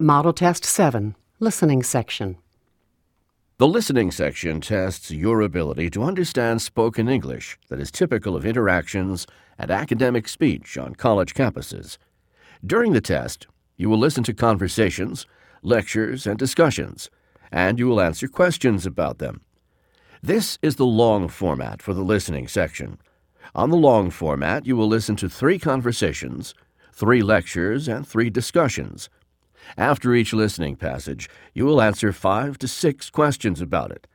Model Test 7, Listening Section. The listening section tests your ability to understand spoken English that is typical of interactions and academic speech on college campuses. During the test, you will listen to conversations, lectures, and discussions, and you will answer questions about them. This is the long format for the listening section. On the long format, you will listen to three conversations, three lectures, and three discussions. After each listening passage, you will answer five to six questions about it.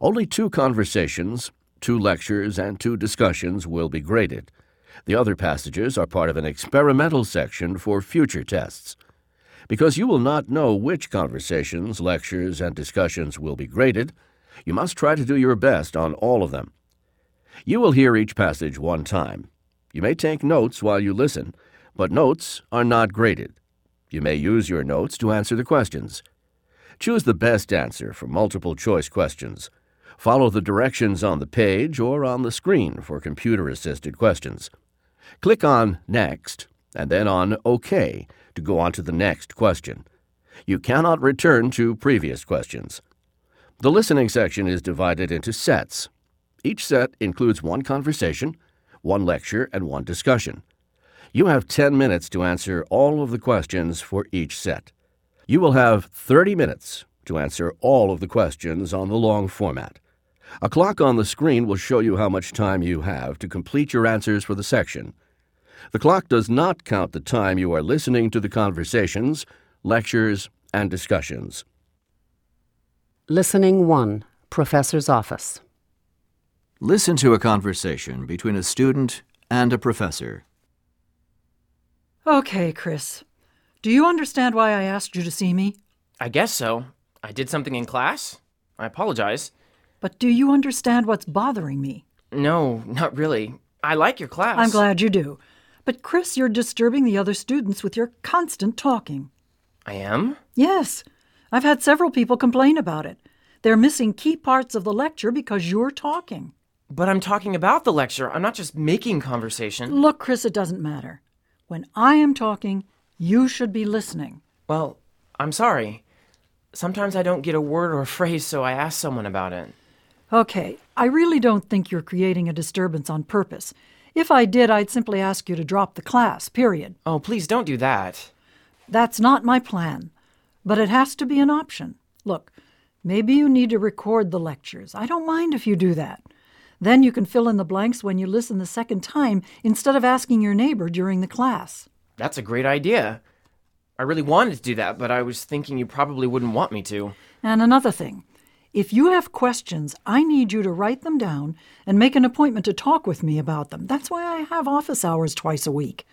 Only two conversations, two lectures, and two discussions will be graded. The other passages are part of an experimental section for future tests. Because you will not know which conversations, lectures, and discussions will be graded, you must try to do your best on all of them. You will hear each passage one time. You may take notes while you listen, but notes are not graded. You may use your notes to answer the questions. Choose the best answer for multiple choice questions. Follow the directions on the page or on the screen for computer assisted questions. Click on Next and then on OK to go on to the next question. You cannot return to previous questions. The listening section is divided into sets. Each set includes one conversation, one lecture, and one discussion. You have 10 minutes to answer all of the questions for each set. You will have 30 minutes to answer all of the questions on the long format. A clock on the screen will show you how much time you have to complete your answers for the section. The clock does not count the time you are listening to the conversations, lectures, and discussions. Listening 1, Professor's Office. Listen to a conversation between a student and a professor. Okay, Chris. Do you understand why I asked you to see me? I guess so. I did something in class. I apologize. But do you understand what's bothering me? No, not really. I like your class. I'm glad you do. But, Chris, you're disturbing the other students with your constant talking. I am? Yes. I've had several people complain about it. They're missing key parts of the lecture because you're talking. But I'm talking about the lecture. I'm not just making conversation. Look, Chris, it doesn't matter. When I am talking, you should be listening. Well, I'm sorry. Sometimes I don't get a word or a phrase, so I ask someone about it. Okay, I really don't think you're creating a disturbance on purpose. If I did, I'd simply ask you to drop the class, period. Oh, please don't do that. That's not my plan, but it has to be an option. Look, maybe you need to record the lectures. I don't mind if you do that. Then you can fill in the blanks when you listen the second time instead of asking your neighbor during the class. That's a great idea. I really wanted to do that, but I was thinking you probably wouldn't want me to. And another thing if you have questions, I need you to write them down and make an appointment to talk with me about them. That's why I have office hours twice a week.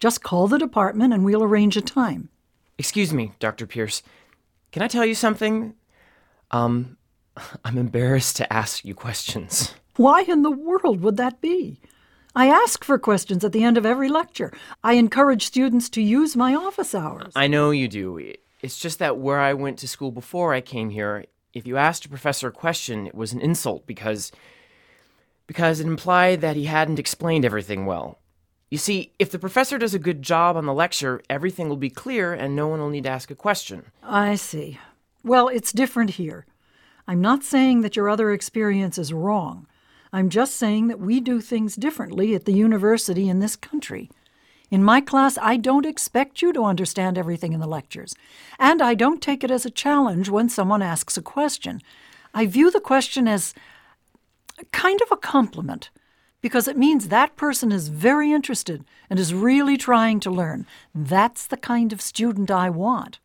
Just call the department and we'll arrange a time. Excuse me, Dr. Pierce. Can I tell you something? Um, I'm embarrassed to ask you questions. Why in the world would that be? I ask for questions at the end of every lecture. I encourage students to use my office hours. I know you do. It's just that where I went to school before I came here, if you asked a professor a question, it was an insult because because it implied that he hadn't explained everything well. You see, if the professor does a good job on the lecture, everything will be clear and no one will need to ask a question. I see. Well, it's different here. I'm not saying that your other experience is wrong. I'm just saying that we do things differently at the university in this country. In my class, I don't expect you to understand everything in the lectures, and I don't take it as a challenge when someone asks a question. I view the question as kind of a compliment because it means that person is very interested and is really trying to learn. That's the kind of student I want.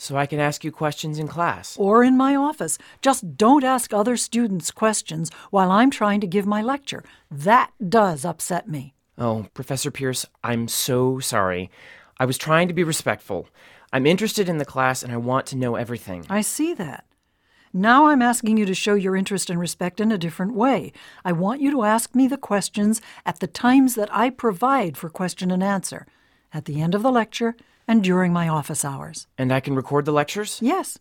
So I can ask you questions in class. Or in my office. Just don't ask other students questions while I'm trying to give my lecture. That does upset me. Oh, Professor Pierce, I'm so sorry. I was trying to be respectful. I'm interested in the class and I want to know everything. I see that. Now I'm asking you to show your interest and respect in a different way. I want you to ask me the questions at the times that I provide for question and answer, at the end of the lecture and during my office hours. And I can record the lectures? Yes.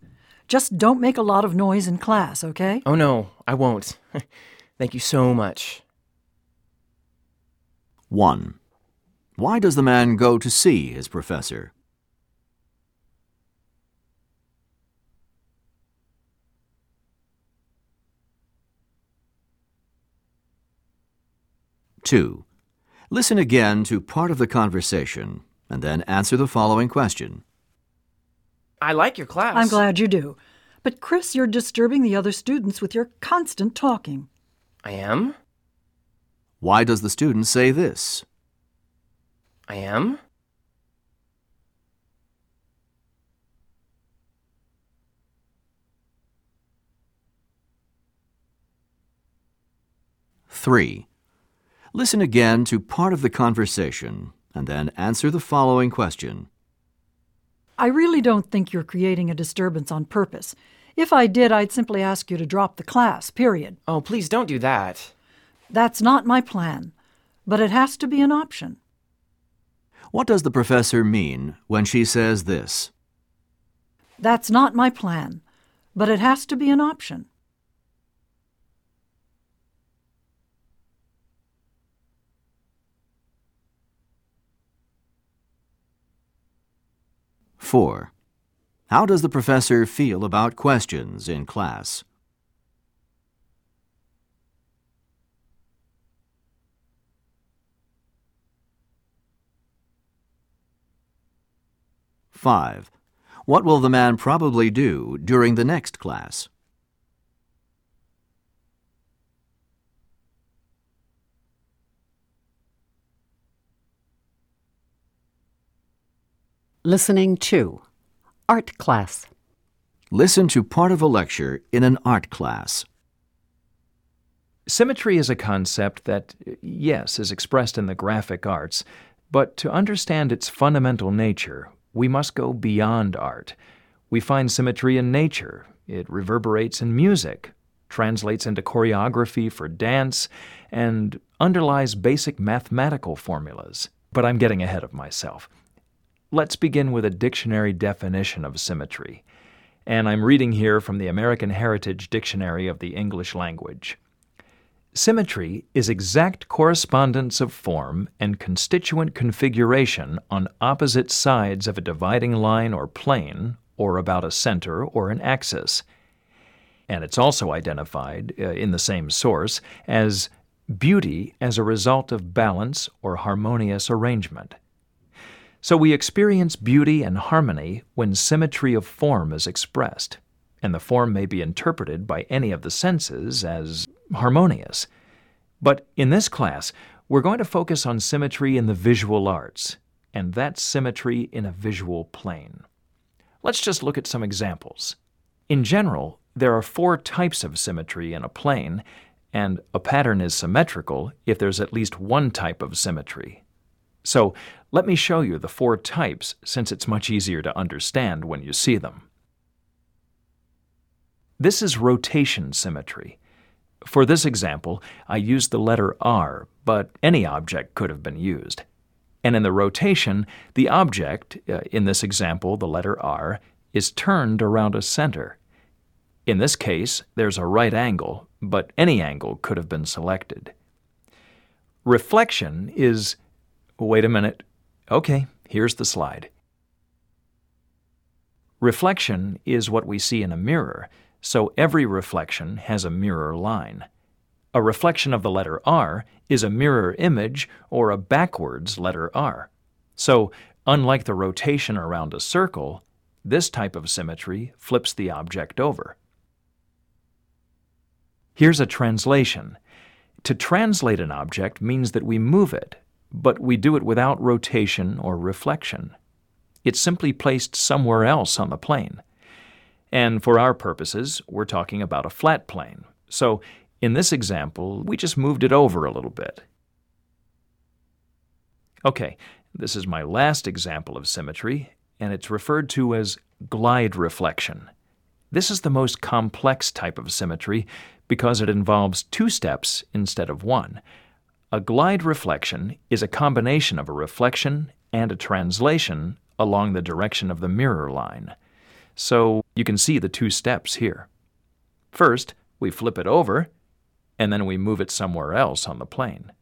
Just don't make a lot of noise in class, okay? Oh, no, I won't. Thank you so much. 1. Why does the man go to see his professor? Two. Listen again to part of the conversation and then answer the following question. I like your class. I'm glad you do. But, Chris, you're disturbing the other students with your constant talking. I am? Why does the student say this? I am? Three. Listen again to part of the conversation and then answer the following question. I really don't think you're creating a disturbance on purpose. If I did, I'd simply ask you to drop the class, period. Oh, please don't do that. That's not my plan, but it has to be an option. What does the professor mean when she says this? That's not my plan, but it has to be an option. Four. How does the professor feel about questions in class? Five. What will the man probably do during the next class? Listening to Art class. Listen to part of a lecture in an art class. Symmetry is a concept that, yes, is expressed in the graphic arts, but to understand its fundamental nature, we must go beyond art. We find symmetry in nature, it reverberates in music, translates into choreography for dance, and underlies basic mathematical formulas. But I'm getting ahead of myself. Let's begin with a dictionary definition of symmetry. And I'm reading here from the American Heritage Dictionary of the English Language. Symmetry is exact correspondence of form and constituent configuration on opposite sides of a dividing line or plane, or about a center or an axis. And it's also identified uh, in the same source as beauty as a result of balance or harmonious arrangement. So we experience beauty and harmony when symmetry of form is expressed, and the form may be interpreted by any of the senses as harmonious. But in this class, we're going to focus on symmetry in the visual arts, and that symmetry in a visual plane. Let's just look at some examples. In general, there are four types of symmetry in a plane, and a pattern is symmetrical if there's at least one type of symmetry. So let me show you the four types since it's much easier to understand when you see them. This is rotation symmetry. For this example, I used the letter R, but any object could have been used. And in the rotation, the object, uh, in this example, the letter R, is turned around a center. In this case, there's a right angle, but any angle could have been selected. Reflection is wait a minute. Okay, here's the slide. Reflection is what we see in a mirror, so every reflection has a mirror line. A reflection of the letter R is a mirror image or a backwards letter R. So, unlike the rotation around a circle, this type of symmetry flips the object over. Here's a translation. To translate an object means that we move it, but we do it without rotation or reflection. It's simply placed somewhere else on the plane. And for our purposes, we're talking about a flat plane. So in this example, we just moved it over a little bit. Okay, this is my last example of symmetry, and it's referred to as glide reflection. This is the most complex type of symmetry because it involves two steps instead of one. A glide reflection is a combination of a reflection and a translation along the direction of the mirror line. So you can see the two steps here. First, we flip it over, and then we move it somewhere else on the plane.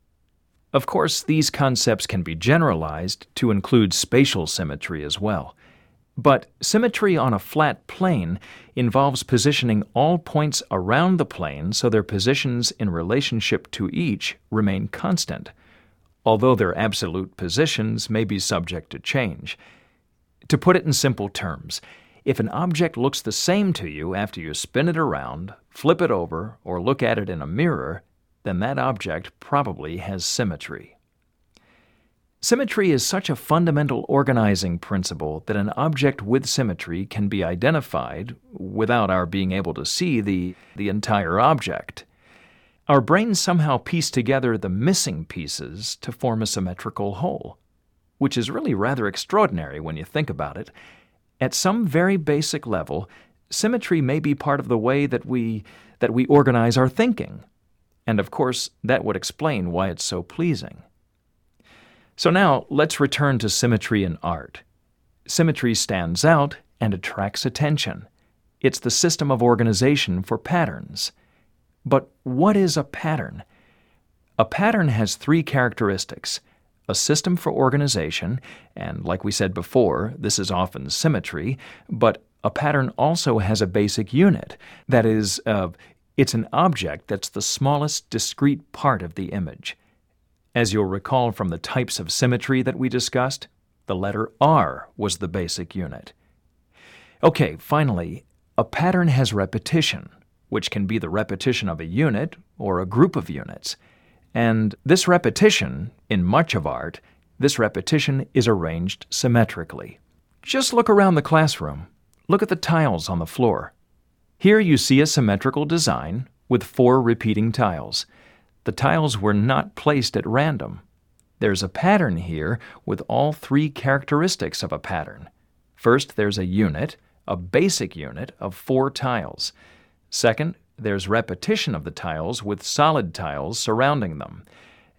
Of course, these concepts can be generalized to include spatial symmetry as well. But symmetry on a flat plane involves positioning all points around the plane so their positions in relationship to each remain constant, although their absolute positions may be subject to change. To put it in simple terms, if an object looks the same to you after you spin it around, flip it over, or look at it in a mirror, then that object probably has symmetry. Symmetry is such a fundamental organizing principle that an object with symmetry can be identified without our being able to see the, the entire object. Our brains somehow piece together the missing pieces to form a symmetrical whole, which is really rather extraordinary when you think about it. At some very basic level, symmetry may be part of the way that we, that we organize our thinking. And of course, that would explain why it's so pleasing. So now let's return to symmetry in art. Symmetry stands out and attracts attention. It's the system of organization for patterns. But what is a pattern? A pattern has three characteristics a system for organization, and like we said before, this is often symmetry, but a pattern also has a basic unit. That is, uh, it's an object that's the smallest discrete part of the image. As you'll recall from the types of symmetry that we discussed, the letter R was the basic unit. Okay, finally, a pattern has repetition, which can be the repetition of a unit or a group of units. And this repetition, in much of art, this repetition is arranged symmetrically. Just look around the classroom. Look at the tiles on the floor. Here you see a symmetrical design with four repeating tiles. The tiles were not placed at random. There's a pattern here with all three characteristics of a pattern. First, there's a unit, a basic unit of four tiles. Second, there's repetition of the tiles with solid tiles surrounding them.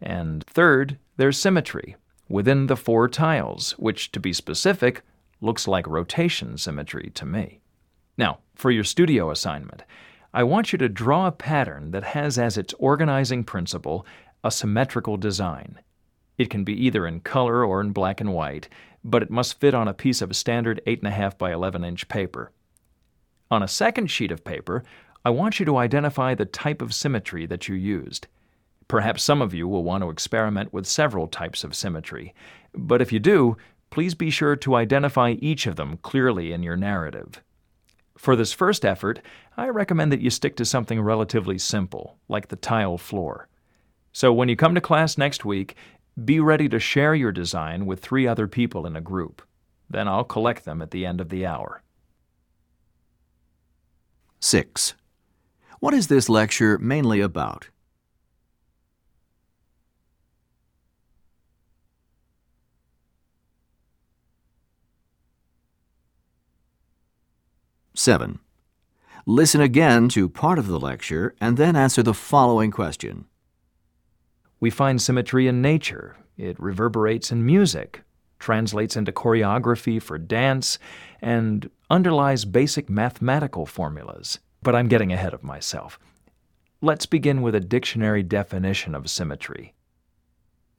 And third, there's symmetry within the four tiles, which, to be specific, looks like rotation symmetry to me. Now, for your studio assignment, I want you to draw a pattern that has as its organizing principle a symmetrical design. It can be either in color or in black and white, but it must fit on a piece of standard 8.5 by 11 inch paper. On a second sheet of paper, I want you to identify the type of symmetry that you used. Perhaps some of you will want to experiment with several types of symmetry, but if you do, please be sure to identify each of them clearly in your narrative. For this first effort, I recommend that you stick to something relatively simple, like the tile floor. So when you come to class next week, be ready to share your design with three other people in a group. Then I'll collect them at the end of the hour. 6. What is this lecture mainly about? 7. Listen again to part of the lecture and then answer the following question. We find symmetry in nature. It reverberates in music, translates into choreography for dance, and underlies basic mathematical formulas. But I'm getting ahead of myself. Let's begin with a dictionary definition of symmetry.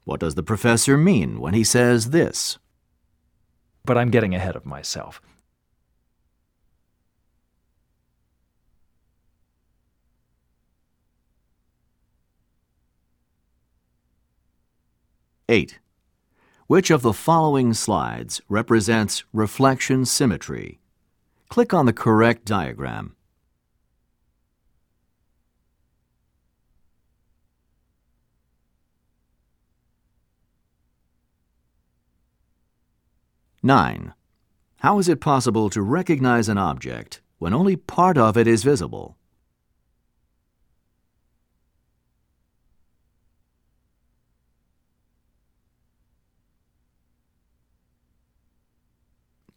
What does the professor mean when he says this? But I'm getting ahead of myself. 8. Which of the following slides represents reflection symmetry? Click on the correct diagram. Nine. How is it possible to recognize an object when only part of it is visible?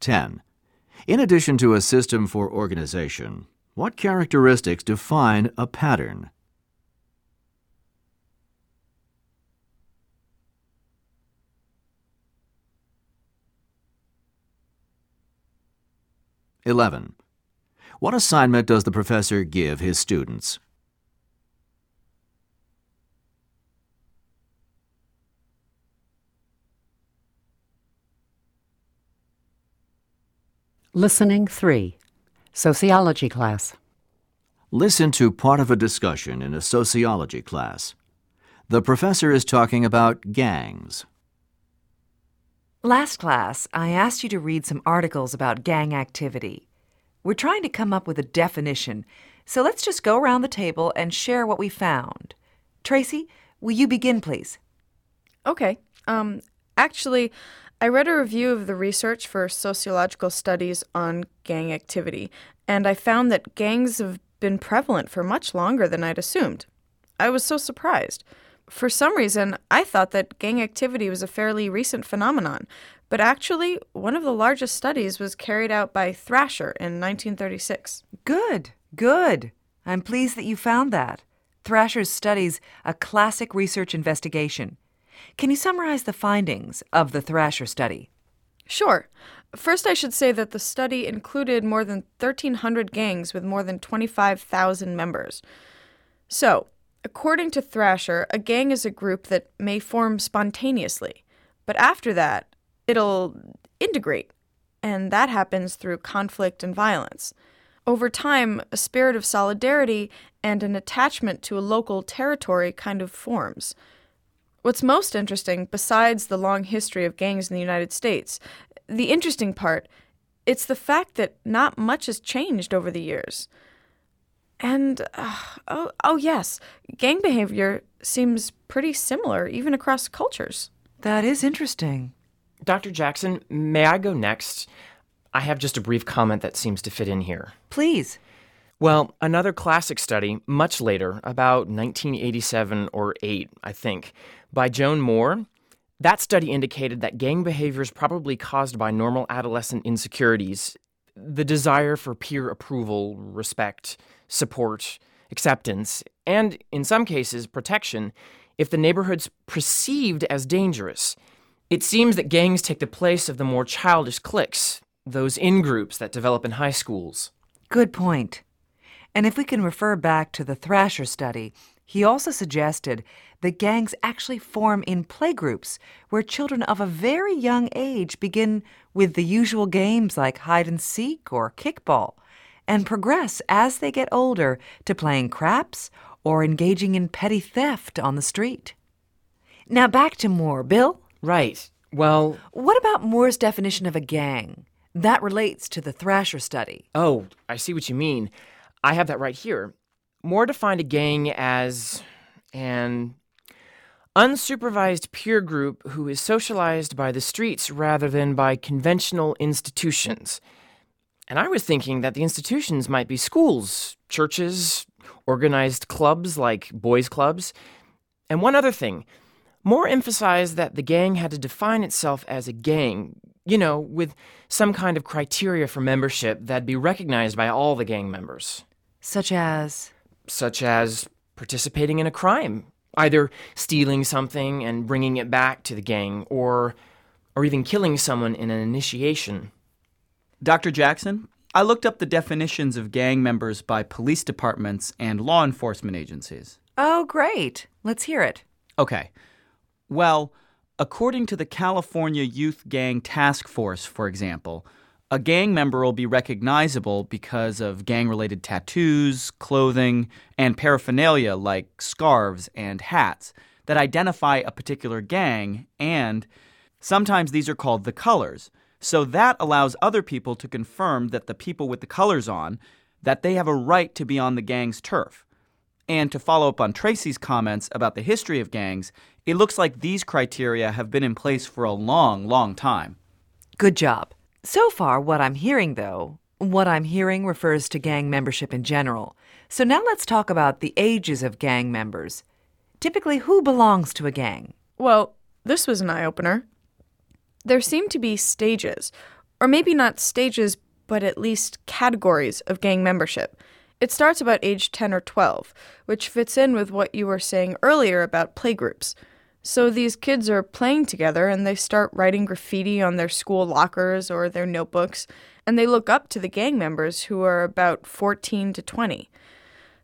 10. In addition to a system for organization, what characteristics define a pattern? Eleven. What assignment does the professor give his students? Listening 3. Sociology class. Listen to part of a discussion in a sociology class. The professor is talking about gangs. Last class, I asked you to read some articles about gang activity. We're trying to come up with a definition, so let's just go around the table and share what we found. Tracy, will you begin, please? Okay. Um, actually, I read a review of the research for sociological studies on gang activity, and I found that gangs have been prevalent for much longer than I'd assumed. I was so surprised. For some reason, I thought that gang activity was a fairly recent phenomenon, but actually, one of the largest studies was carried out by Thrasher in 1936. Good, good. I'm pleased that you found that. Thrasher's study's a classic research investigation. Can you summarize the findings of the Thrasher study? Sure. First, I should say that the study included more than 1,300 gangs with more than 25,000 members. So, according to Thrasher, a gang is a group that may form spontaneously, but after that, it'll integrate, and that happens through conflict and violence. Over time, a spirit of solidarity and an attachment to a local territory kind of forms. What's most interesting, besides the long history of gangs in the United States, the interesting part, it's the fact that not much has changed over the years. And, uh, oh, oh, yes, gang behavior seems pretty similar even across cultures. That is interesting. Dr. Jackson, may I go next? I have just a brief comment that seems to fit in here. Please. Well, another classic study, much later, about 1987 or 8, I think, by Joan Moore. That study indicated that gang behavior is probably caused by normal adolescent insecurities, the desire for peer approval, respect, support, acceptance, and, in some cases, protection if the neighborhood's perceived as dangerous. It seems that gangs take the place of the more childish cliques, those in groups that develop in high schools. Good point. And if we can refer back to the Thrasher study, he also suggested that gangs actually form in playgroups where children of a very young age begin with the usual games like hide and seek or kickball and progress as they get older to playing craps or engaging in petty theft on the street. Now back to Moore. Bill? Right. Well, What about Moore's definition of a gang? That relates to the Thrasher study. oh, I see what you mean. I have that right here. Moore defined a gang as an unsupervised peer group who is socialized by the streets rather than by conventional institutions. And I was thinking that the institutions might be schools, churches, organized clubs like boys' clubs. And one other thing Moore emphasized that the gang had to define itself as a gang, you know, with some kind of criteria for membership that'd be recognized by all the gang members, Such as. such as participating in a crime, either stealing something and bringing it back to the gang, or, or even killing someone in an initiation. Dr. Jackson, I looked up the definitions of gang members by police departments and law enforcement agencies. Oh, great. Let's hear it. Okay. Well, according to the California Youth Gang Task Force, for example, a gang member will be recognizable because of gang related tattoos, clothing, and paraphernalia like scarves and hats that identify a particular gang, and sometimes these are called the colors. So that allows other people to confirm that the people with the colors on that they have a right to be on the gang's turf. And to follow up on Tracy's comments about the history of gangs, it looks like these criteria have been in place for a long, long time. Good job. So far, what I'm hearing, though, what I'm hearing refers to gang membership in general. So now let's talk about the ages of gang members. Typically, who belongs to a gang? Well, this was an eye opener. There seem to be stages, or maybe not stages, but at least categories of gang membership. It starts about age 10 or 12, which fits in with what you were saying earlier about playgroups. So these kids are playing together and they start writing graffiti on their school lockers or their notebooks, and they look up to the gang members who are about 14 to 20.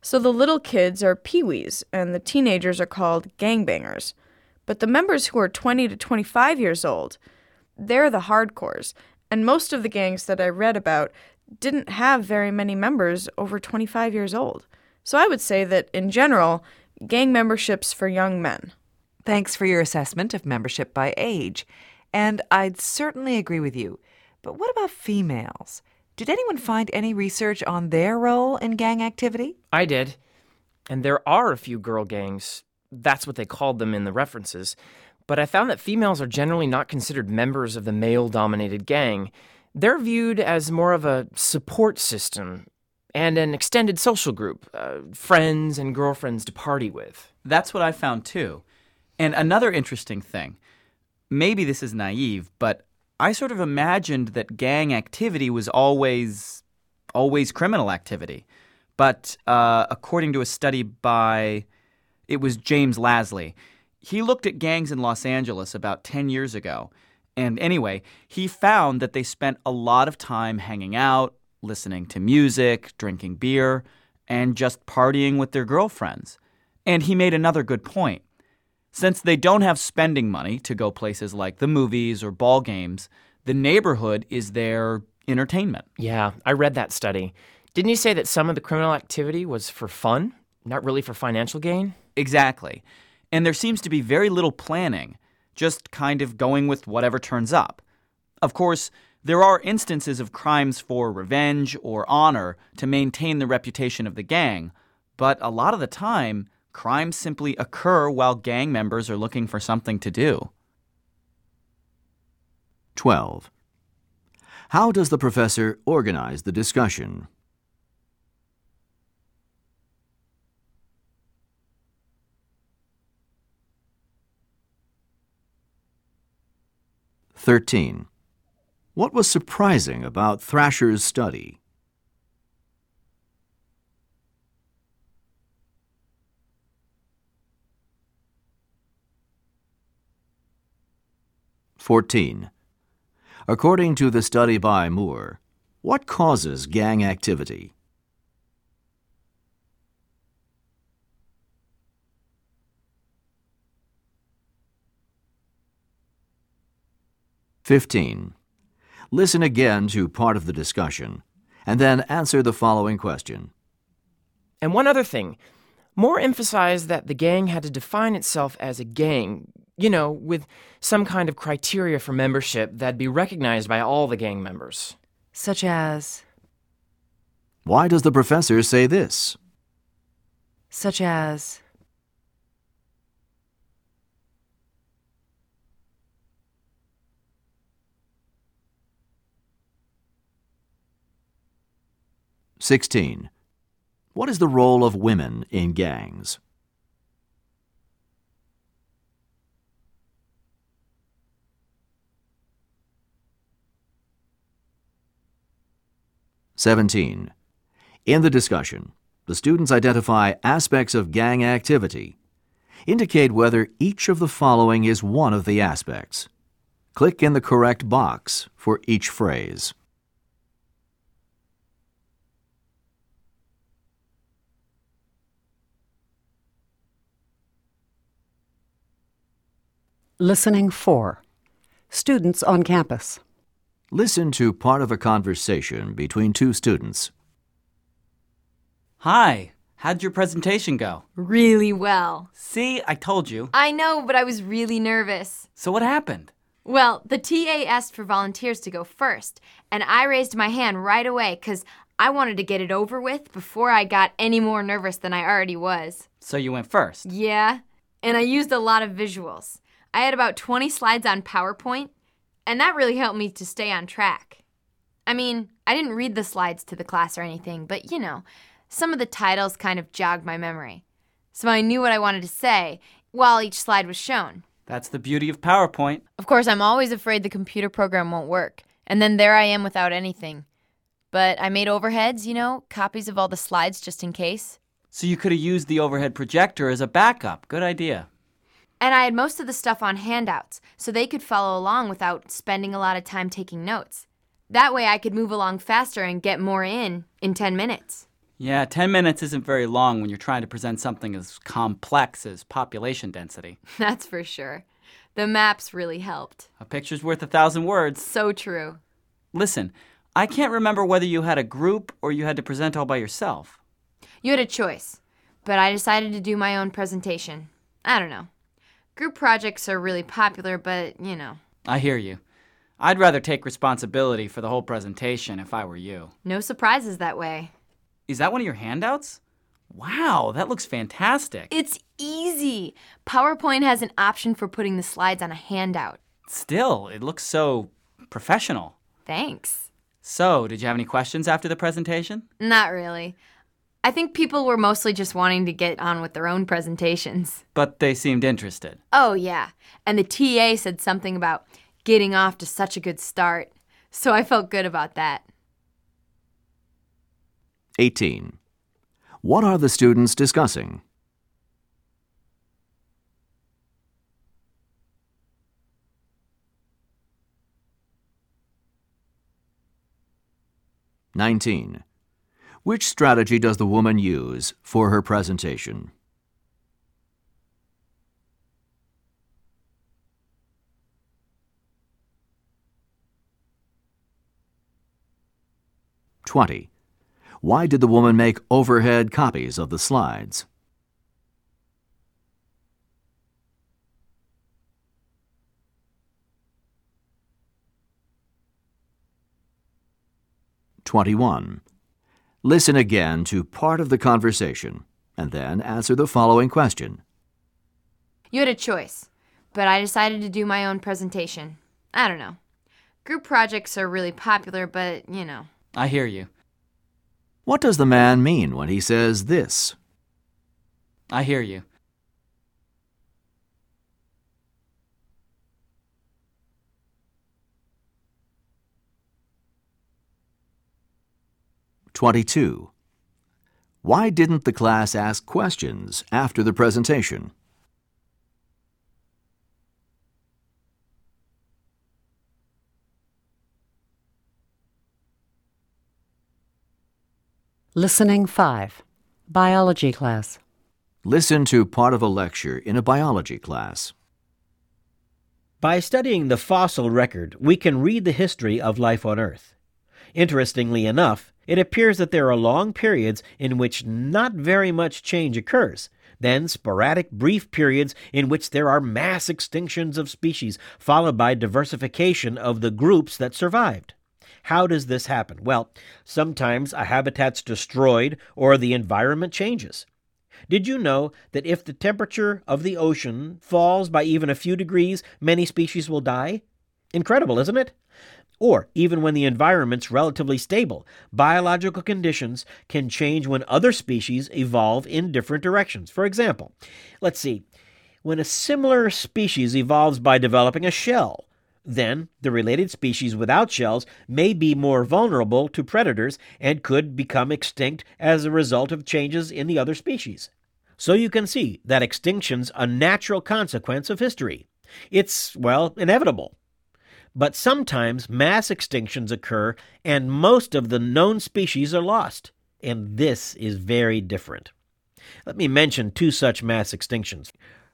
So the little kids are peewees, and the teenagers are called gangbangers. But the members who are 20 to 25 years old, they're the hardcores, And most of the gangs that I read about didn't have very many members over 25 years old. So I would say that, in general, gang membership's for young men. Thanks for your assessment of membership by age. And I'd certainly agree with you. But what about females? Did anyone find any research on their role in gang activity? I did. And there are a few girl gangs. That's what they called them in the references. But I found that females are generally not considered members of the male dominated gang. They're viewed as more of a support system and an extended social group, uh, friends and girlfriends to party with. That's what I found too. And another interesting thing maybe this is naive, but I sort of imagined that gang activity was always always criminal activity. But uh, according to a study by it was James Lasley, he looked at gangs in Los Angeles about 10 years ago. And anyway, he found that they spent a lot of time hanging out, listening to music, drinking beer, and just partying with their girlfriends. And he made another good point. Since they don't have spending money to go places like the movies or ball games, the neighborhood is their entertainment. Yeah, I read that study. Didn't you say that some of the criminal activity was for fun, not really for financial gain? Exactly. And there seems to be very little planning, just kind of going with whatever turns up. Of course, there are instances of crimes for revenge or honor to maintain the reputation of the gang, but a lot of the time, crimes simply occur while gang members are looking for something to do. 12. How does the professor organize the discussion? Thirteen. What was surprising about Thrasher's study? Fourteen. According to the study by Moore, what causes gang activity? Fifteen. Listen again to part of the discussion, and then answer the following question. And one other thing Moore emphasized that the gang had to define itself as a gang, you know, with some kind of criteria for membership that'd be recognized by all the gang members. Such as. Why does the professor say this? Such as. Sixteen. What is the role of women in gangs? Seventeen. In the discussion, the students identify aspects of gang activity. Indicate whether each of the following is one of the aspects. Click in the correct box for each phrase. Listening 4. Students on campus. Listen to part of a conversation between two students. Hi, how'd your presentation go? Really well. See, I told you. I know, but I was really nervous. So what happened? Well, the TA asked for volunteers to go first, and I raised my hand right away because I wanted to get it over with before I got any more nervous than I already was. So you went first. Yeah, and I used a lot of visuals. I had about 20 slides on PowerPoint, and that really helped me to stay on track. I mean, I didn't read the slides to the class or anything, but you know, some of the titles kind of jogged my memory. So I knew what I wanted to say while each slide was shown. That's the beauty of PowerPoint. Of course, I'm always afraid the computer program won't work, and then there I am without anything. But I made overheads, you know, copies of all the slides just in case. So you could have used the overhead projector as a backup. Good idea. And I had most of the stuff on handouts, so they could follow along without spending a lot of time taking notes. That way I could move along faster and get more in in 10 minutes. Yeah, 10 minutes isn't very long when you're trying to present something as complex as population density. That's for sure. The maps really helped. A picture's worth a thousand words. So true. Listen, I can't remember whether you had a group or you had to present all by yourself. You had a choice, but I decided to do my own presentation. I don't know. Group projects are really popular, but, you know, I hear you. I'd rather take responsibility for the whole presentation if I were you. no surprises that way. Is that one of your handouts? Wow, that looks fantastic. It's easy. PowerPoint has an option for putting the slides on a handout. Still, it looks so professional. Thanks. So, did you have any questions after the presentation? Not really. I think people were mostly just wanting to get on with their own presentations. But they seemed interested. Oh, yeah. And the TA said something about getting off to such a good start. So I felt good about that. 18. What are the students discussing? Nineteen. Which strategy does the woman use for her presentation? Twenty. Why did the woman make overhead copies of the slides? Twenty-one. Listen again to part of the conversation and then answer the following question. You had a choice, but I decided to do my own presentation. I don't know. Group projects are really popular, but, you know. I hear you. What does the man mean when he says this? I hear you. Twenty-two. Why didn't the class ask questions after the presentation? Listening 5. Biology class. Listen to part of a lecture in a biology class. By studying the fossil record, we can read the history of life on Earth. Interestingly enough, it appears that there are long periods in which not very much change occurs, then sporadic brief periods in which there are mass extinctions of species, followed by diversification of the groups that survived. How does this happen? Well, sometimes a habitat's destroyed or the environment changes. Did you know that if the temperature of the ocean falls by even a few degrees, many species will die? Incredible, isn't it? Or even when the environment's relatively stable, biological conditions can change when other species evolve in different directions. For example, let's see, when a similar species evolves by developing a shell, then the related species without shells may be more vulnerable to predators and could become extinct as a result of changes in the other species. So you can see that extinction's a natural consequence of history. It's, well, inevitable. But sometimes mass extinctions occur and most of the known species are lost. And this is very different. Let me mention two such mass extinctions.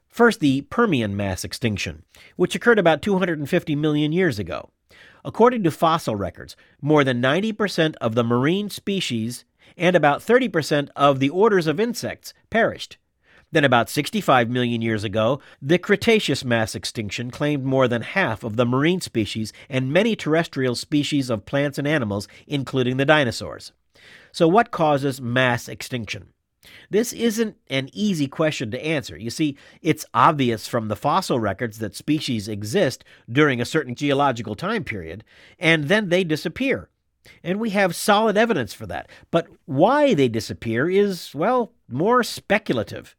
First, the Permian mass extinction, which occurred about 250 million years ago. According to fossil records, more than 90% of the marine species and about 30% of the orders of insects perished. Then, about 65 million years ago, the Cretaceous mass extinction claimed more than half of the marine species and many terrestrial species of plants and animals, including the dinosaurs. So, what causes mass extinction? This isn't an easy question to answer. You see, it's obvious from the fossil records that species exist during a certain geological time period, and then they disappear. And we have solid evidence for that. But why they disappear is, well, more speculative.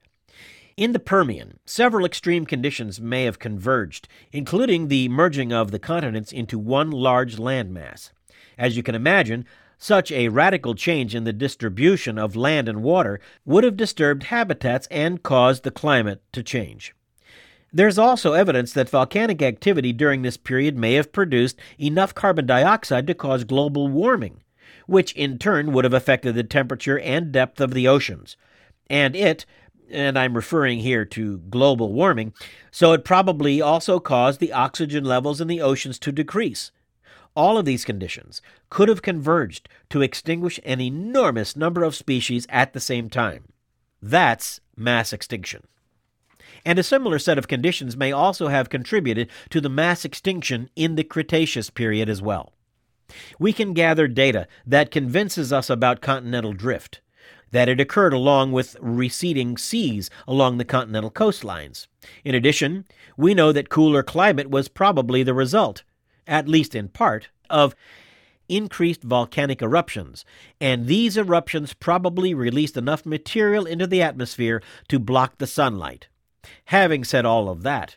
In the Permian, several extreme conditions may have converged, including the merging of the continents into one large landmass. As you can imagine, such a radical change in the distribution of land and water would have disturbed habitats and caused the climate to change. There's also evidence that volcanic activity during this period may have produced enough carbon dioxide to cause global warming, which in turn would have affected the temperature and depth of the oceans. And it, and I'm referring here to global warming, so it probably also caused the oxygen levels in the oceans to decrease. All of these conditions could have converged to extinguish an enormous number of species at the same time. That's mass extinction. And a similar set of conditions may also have contributed to the mass extinction in the Cretaceous period as well. We can gather data that convinces us about continental drift, that it occurred along with receding seas along the continental coastlines. In addition, we know that cooler climate was probably the result, at least in part, of increased volcanic eruptions, and these eruptions probably released enough material into the atmosphere to block the sunlight. Having said all of that,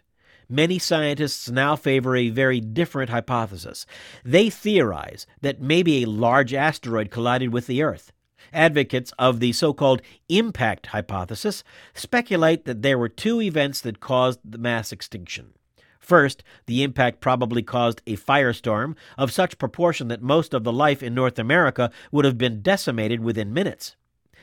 many scientists now favor a very different hypothesis. They theorize that maybe a large asteroid collided with the Earth. Advocates of the so called impact hypothesis speculate that there were two events that caused the mass extinction. First, the impact probably caused a firestorm of such proportion that most of the life in North America would have been decimated within minutes.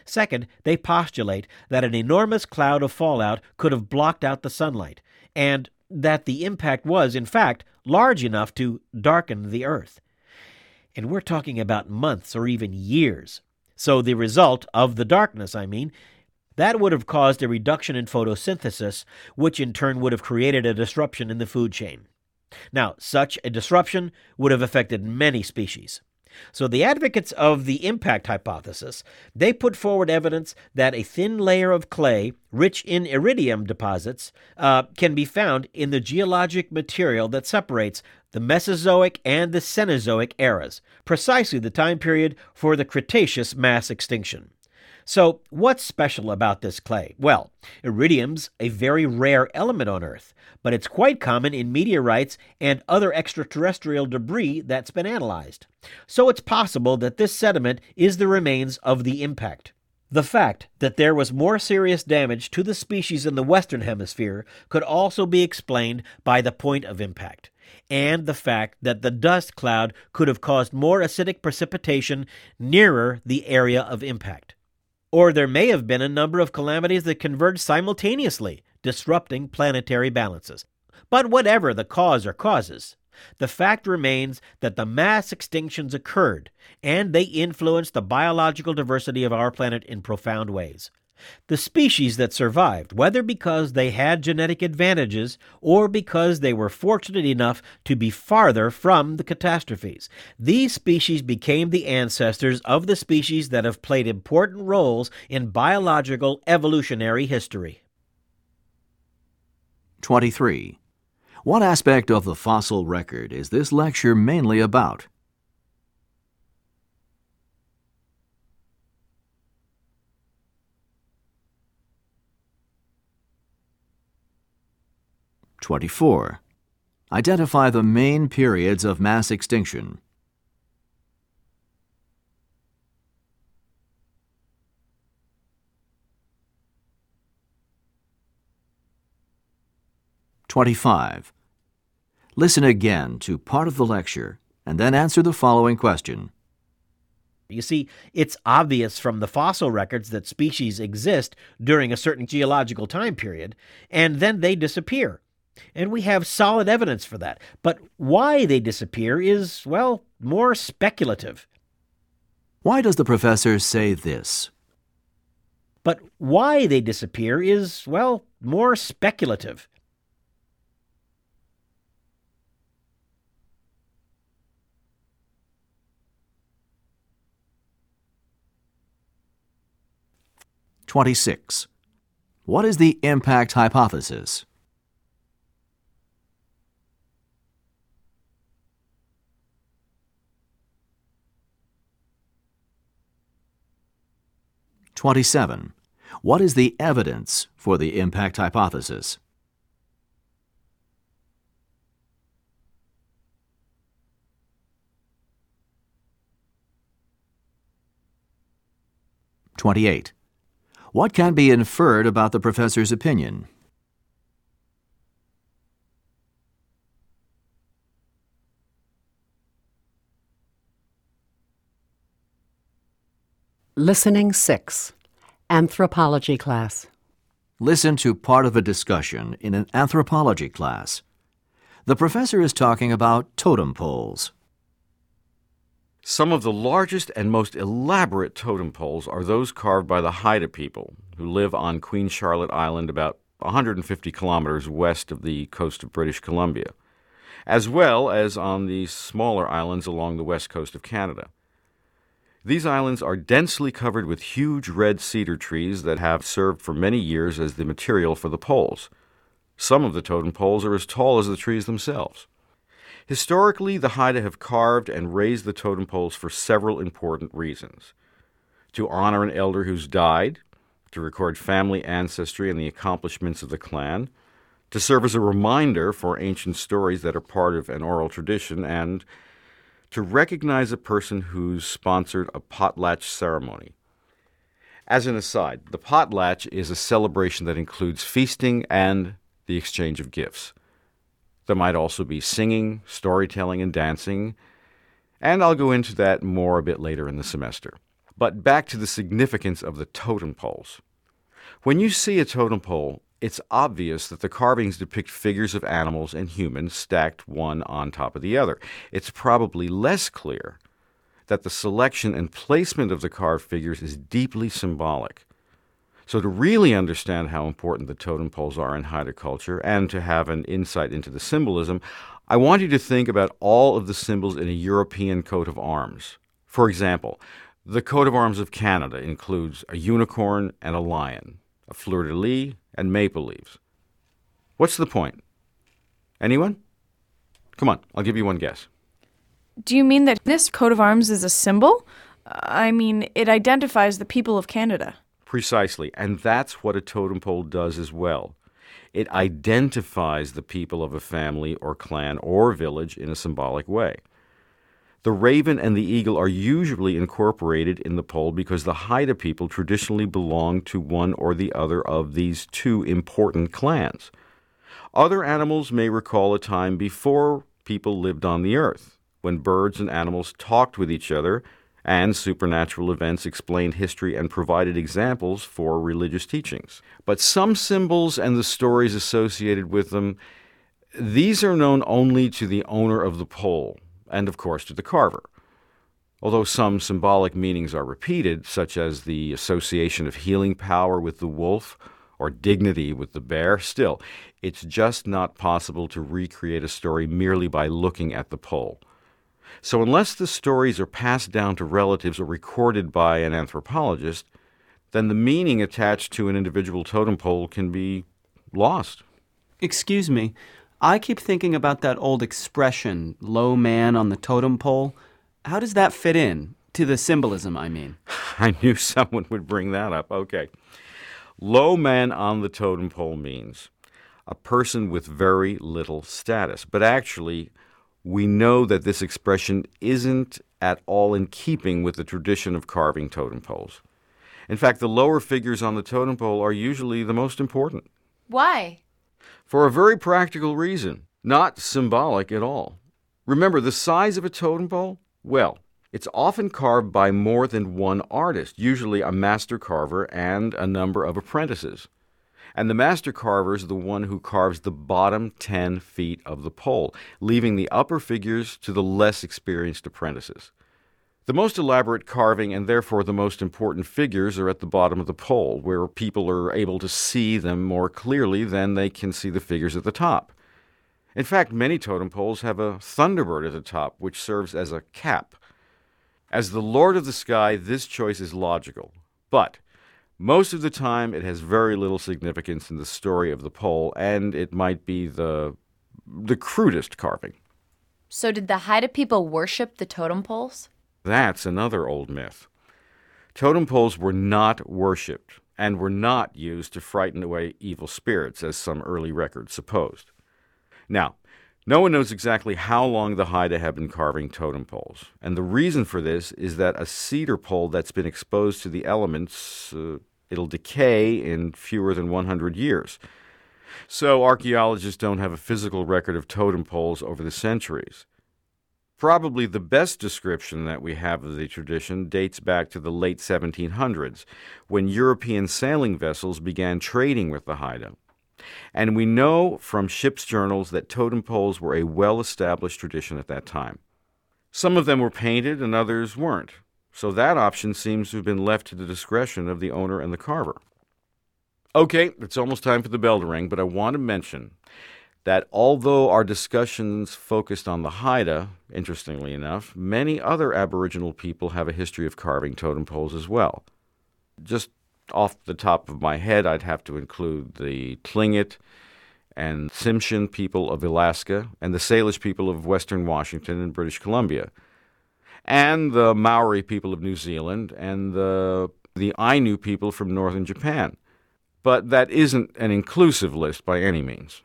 Second, they postulate that an enormous cloud of fallout could have blocked out the sunlight, and that the impact was, in fact, large enough to darken the Earth. And we're talking about months or even years. So the result of the darkness, I mean, that would have caused a reduction in photosynthesis, which in turn would have created a disruption in the food chain. Now, such a disruption would have affected many species. So the advocates of the impact hypothesis, they put forward evidence that a thin layer of clay rich in iridium deposits uh, can be found in the geologic material that separates the Mesozoic and the Cenozoic eras, precisely the time period for the Cretaceous mass extinction. So, what's special about this clay? Well, iridium's a very rare element on Earth, but it's quite common in meteorites and other extraterrestrial debris that's been analyzed. So, it's possible that this sediment is the remains of the impact. The fact that there was more serious damage to the species in the Western Hemisphere could also be explained by the point of impact, and the fact that the dust cloud could have caused more acidic precipitation nearer the area of impact. Or there may have been a number of calamities that converged simultaneously, disrupting planetary balances. But whatever the cause or causes, the fact remains that the mass extinctions occurred, and they influenced the biological diversity of our planet in profound ways. The species that survived, whether because they had genetic advantages or because they were fortunate enough to be farther from the catastrophes, these species became the ancestors of the species that have played important roles in biological evolutionary history. 23. What aspect of the fossil record is this lecture mainly about? 24. Identify the main periods of mass extinction. Twenty-five. Listen again to part of the lecture and then answer the following question. You see, it's obvious from the fossil records that species exist during a certain geological time period, and then they disappear. And we have solid evidence for that. But why they disappear is, well, more speculative. Why does the professor say this? But why they disappear is, well, more speculative. Twenty-six. What is the impact hypothesis? 27. What is the evidence for the impact hypothesis? Twenty-eight. What can be inferred about the professor's opinion? Listening 6. Anthropology class. Listen to part of a discussion in an anthropology class. The professor is talking about totem poles. Some of the largest and most elaborate totem poles are those carved by the Haida people, who live on Queen Charlotte Island about 150 kilometers west of the coast of British Columbia, as well as on the smaller islands along the west coast of Canada. These islands are densely covered with huge red cedar trees that have served for many years as the material for the poles. Some of the totem poles are as tall as the trees themselves. Historically, the Haida have carved and raised the totem poles for several important reasons to honor an elder who's died, to record family ancestry and the accomplishments of the clan, to serve as a reminder for ancient stories that are part of an oral tradition, and to recognize a person who's sponsored a potlatch ceremony. As an aside, the potlatch is a celebration that includes feasting and the exchange of gifts. There might also be singing, storytelling, and dancing, and I'll go into that more a bit later in the semester. But back to the significance of the totem poles. When you see a totem pole, it's obvious that the carvings depict figures of animals and humans stacked one on top of the other. It's probably less clear that the selection and placement of the carved figures is deeply symbolic. So, to really understand how important the totem poles are in Haida culture and to have an insight into the symbolism, I want you to think about all of the symbols in a European coat of arms. For example, the coat of arms of Canada includes a unicorn and a lion, a fleur de lis, and maple leaves. What's the point? Anyone? Come on, I'll give you one guess. Do you mean that this coat of arms is a symbol? I mean, it identifies the people of Canada. Precisely. And that's what a totem pole does as well. It identifies the people of a family or clan or village in a symbolic way. The raven and the eagle are usually incorporated in the pole because the Haida people traditionally belong to one or the other of these two important clans. Other animals may recall a time before people lived on the earth, when birds and animals talked with each other and supernatural events explained history and provided examples for religious teachings. But some symbols and the stories associated with them, these are known only to the owner of the pole and, of course, to the carver. Although some symbolic meanings are repeated, such as the association of healing power with the wolf or dignity with the bear, still, it's just not possible to recreate a story merely by looking at the pole. So, unless the stories are passed down to relatives or recorded by an anthropologist, then the meaning attached to an individual totem pole can be lost. Excuse me. I keep thinking about that old expression, low man on the totem pole. How does that fit in? To the symbolism, I mean. I knew someone would bring that up. Okay. Low man on the totem pole means a person with very little status, but actually, we know that this expression isn't at all in keeping with the tradition of carving totem poles. In fact, the lower figures on the totem pole are usually the most important. Why? For a very practical reason, not symbolic at all. Remember, the size of a totem pole? Well, it's often carved by more than one artist, usually a master carver and a number of apprentices and the master carver is the one who carves the bottom 10 feet of the pole, leaving the upper figures to the less experienced apprentices. The most elaborate carving and therefore the most important figures are at the bottom of the pole, where people are able to see them more clearly than they can see the figures at the top. In fact, many totem poles have a thunderbird at the top, which serves as a cap. As the Lord of the Sky, this choice is logical. But most of the time, it has very little significance in the story of the pole, and it might be the the crudest carving. So, did the Haida people worship the totem poles? That's another old myth. Totem poles were not worshipped and were not used to frighten away evil spirits, as some early records supposed. Now, no one knows exactly how long the Haida have been carving totem poles, and the reason for this is that a cedar pole that's been exposed to the elements, uh, it'll decay in fewer than 100 years. So archaeologists don't have a physical record of totem poles over the centuries. Probably the best description that we have of the tradition dates back to the late 1700s, when European sailing vessels began trading with the Haida. And we know from ship's journals that totem poles were a well established tradition at that time. Some of them were painted and others weren't, so that option seems to have been left to the discretion of the owner and the carver. Okay, it's almost time for the bell to ring, but I want to mention that although our discussions focused on the Haida, interestingly enough, many other Aboriginal people have a history of carving totem poles as well. Just off the top of my head, I'd have to include the Tlingit and Tsimshian people of Alaska and the Salish people of western Washington and British Columbia, and the Maori people of New Zealand and the, the Ainu people from northern Japan. But that isn't an inclusive list by any means.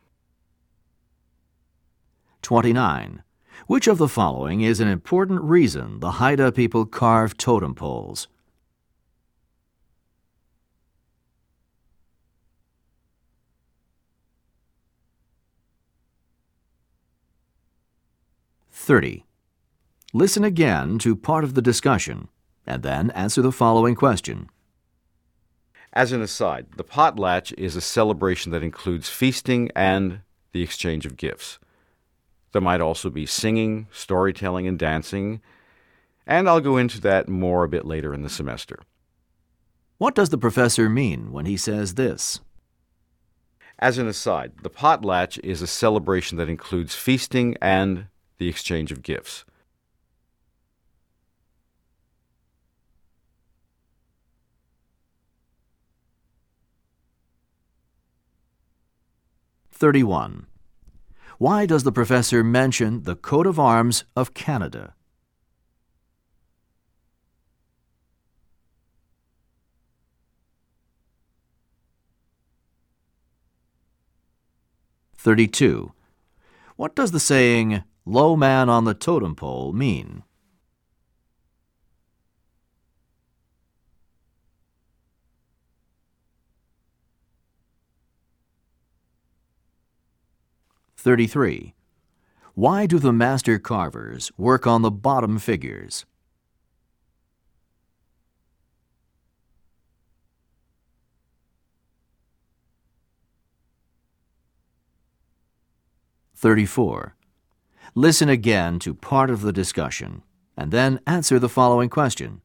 29. Which of the following is an important reason the Haida people carve totem poles? Thirty. Listen again to part of the discussion and then answer the following question. As an aside, the potlatch is a celebration that includes feasting and the exchange of gifts. There might also be singing, storytelling, and dancing, and I'll go into that more a bit later in the semester. What does the professor mean when he says this? As an aside, the potlatch is a celebration that includes feasting and the exchange of gifts. Thirty-one. Why does the professor mention the coat of arms of Canada? Thirty-two. What does the saying, low man on the totem pole, mean? Thirty-three. Why do the master carvers work on the bottom figures? Thirty-four. Listen again to part of the discussion and then answer the following question.